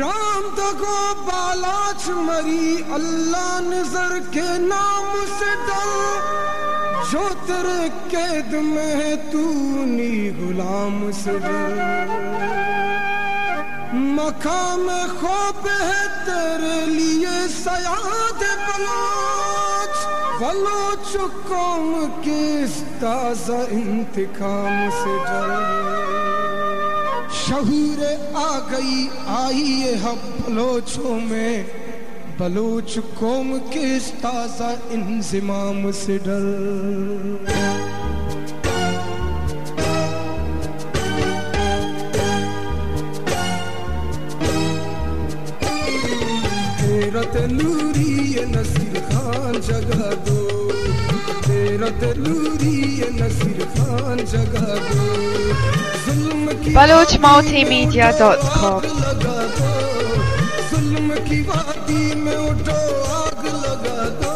राम तको बालाच मरी, अल्लाह नज़र के नाम से डर। जो तेरे कैद में है, तू नी गुलाम से डर। मकाम खौफ है तेरे लिए सयाद बलोच। बलोच कौम के ताज़ा इंतकाम से डर शहूर आ गई, आई ये हम बलोचों में। बलोच कौम के इस ताज़ा इंजमाम से डर नूरी ये नसीर खान जगा दो। तेरत नूरी ये नसीर खान जगा दो। जुल्म की BalochMultimedia.com आग लगा दो। जुल्म की वादी में उठो आग लगा दो।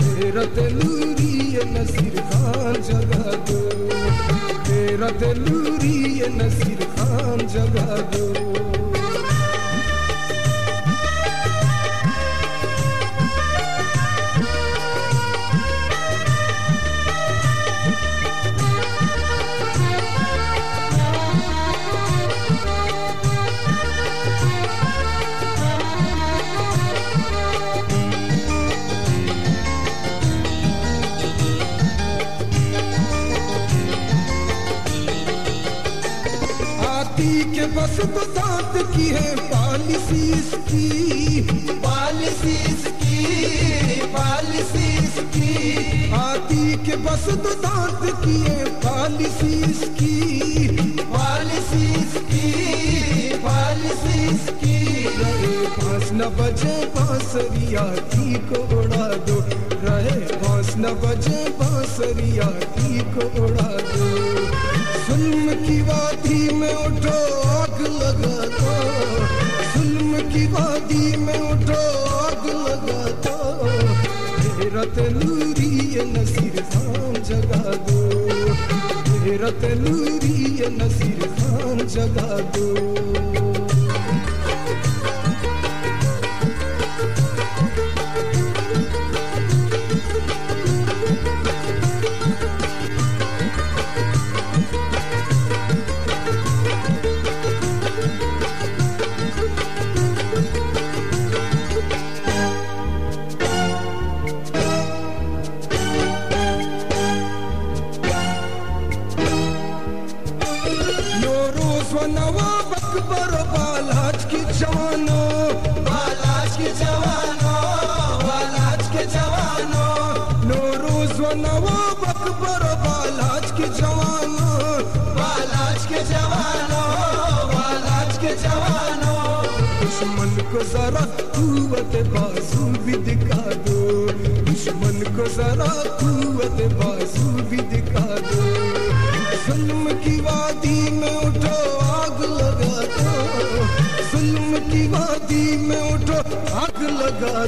तेरा तेलूरी ये नसीर खान जगा दो। तेरा तेलूरी ये नसीर खान जगा दो। हाथी बस तो दांत की है पॉलिसी इसकी। पॉलिसी इसकी पॉलिसी इसकी। हाथी के बस तो दांत की है पॉलिसी इसकी। पॉलिसी इसकी पॉलिसी इसकी। रहे पाँच न बजे बांसुरिया थी को उड़ा दो। रहे पाँच न बजे बांसुरिया थी को उड़ा दो। जुल्म की वादी में उठो की वादी में उठो, आग लगा दो। तेरा तलूरी नसीर खान जगा दो। तेरा तलूरी नसीर खान जगा दो। अकबर बालाज की जवानों, बालाज के जवानों, बालाज के जवानों। नौरोज व नवाब अकबर बालाज के जवानों, बालाज के जवानों, बालाज के जवानों। दुश्मन को जरा कुवत बाजू भी दिखा दो। दुश्मन को जरा कुवत बाजू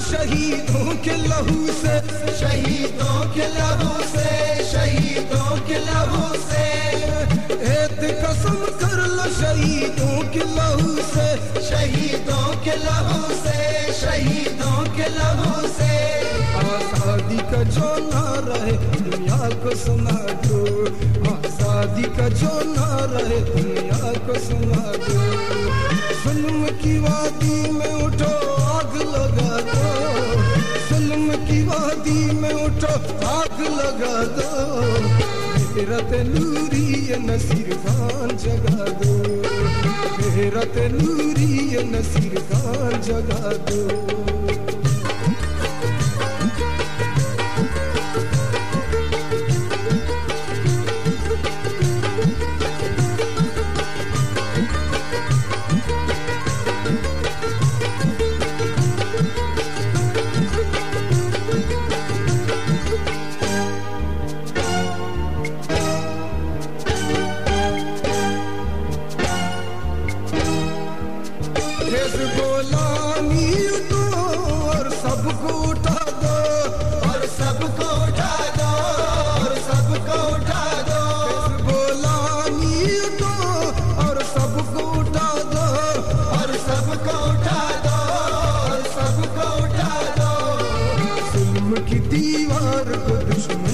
शहीदों के लहू से, शहीदों के लहू से, शहीदों के लहू से। ऐद कसम कर लो शहीदों के लहू से, शहीदों के लहू से, शहीदों के लहू से। आज़ादी का जो ना रहे दुनिया को सुना दो। आज़ादी का जो ना रहे दुनिया को सुना दो। जुल्म की वादी नूरी नसीर खान जगा दो। मेरत नूरी नसीर खान जगा दो।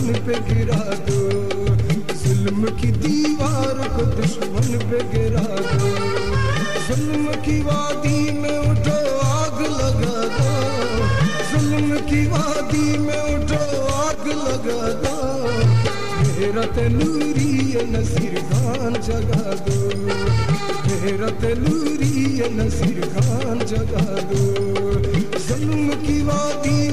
दुश्मन पे गिरा दो। जुल्म की दीवार को दुश्मन पे गिरा दो। जुल्म की वादी में उठो, आग लगा दो। जुल्म की वादी में उठो, आग लगा दो। मेरा तनूरी नसीर खान जगा दो। मेरा तनूरी नसीर खान जगा दो। जुल्म की वादी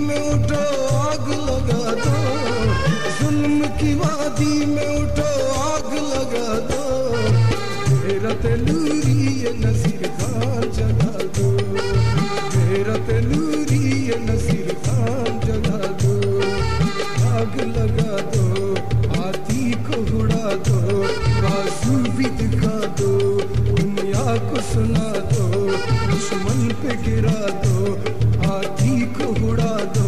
दुश्मन पे गिरा दो हाथी को उड़ा दो।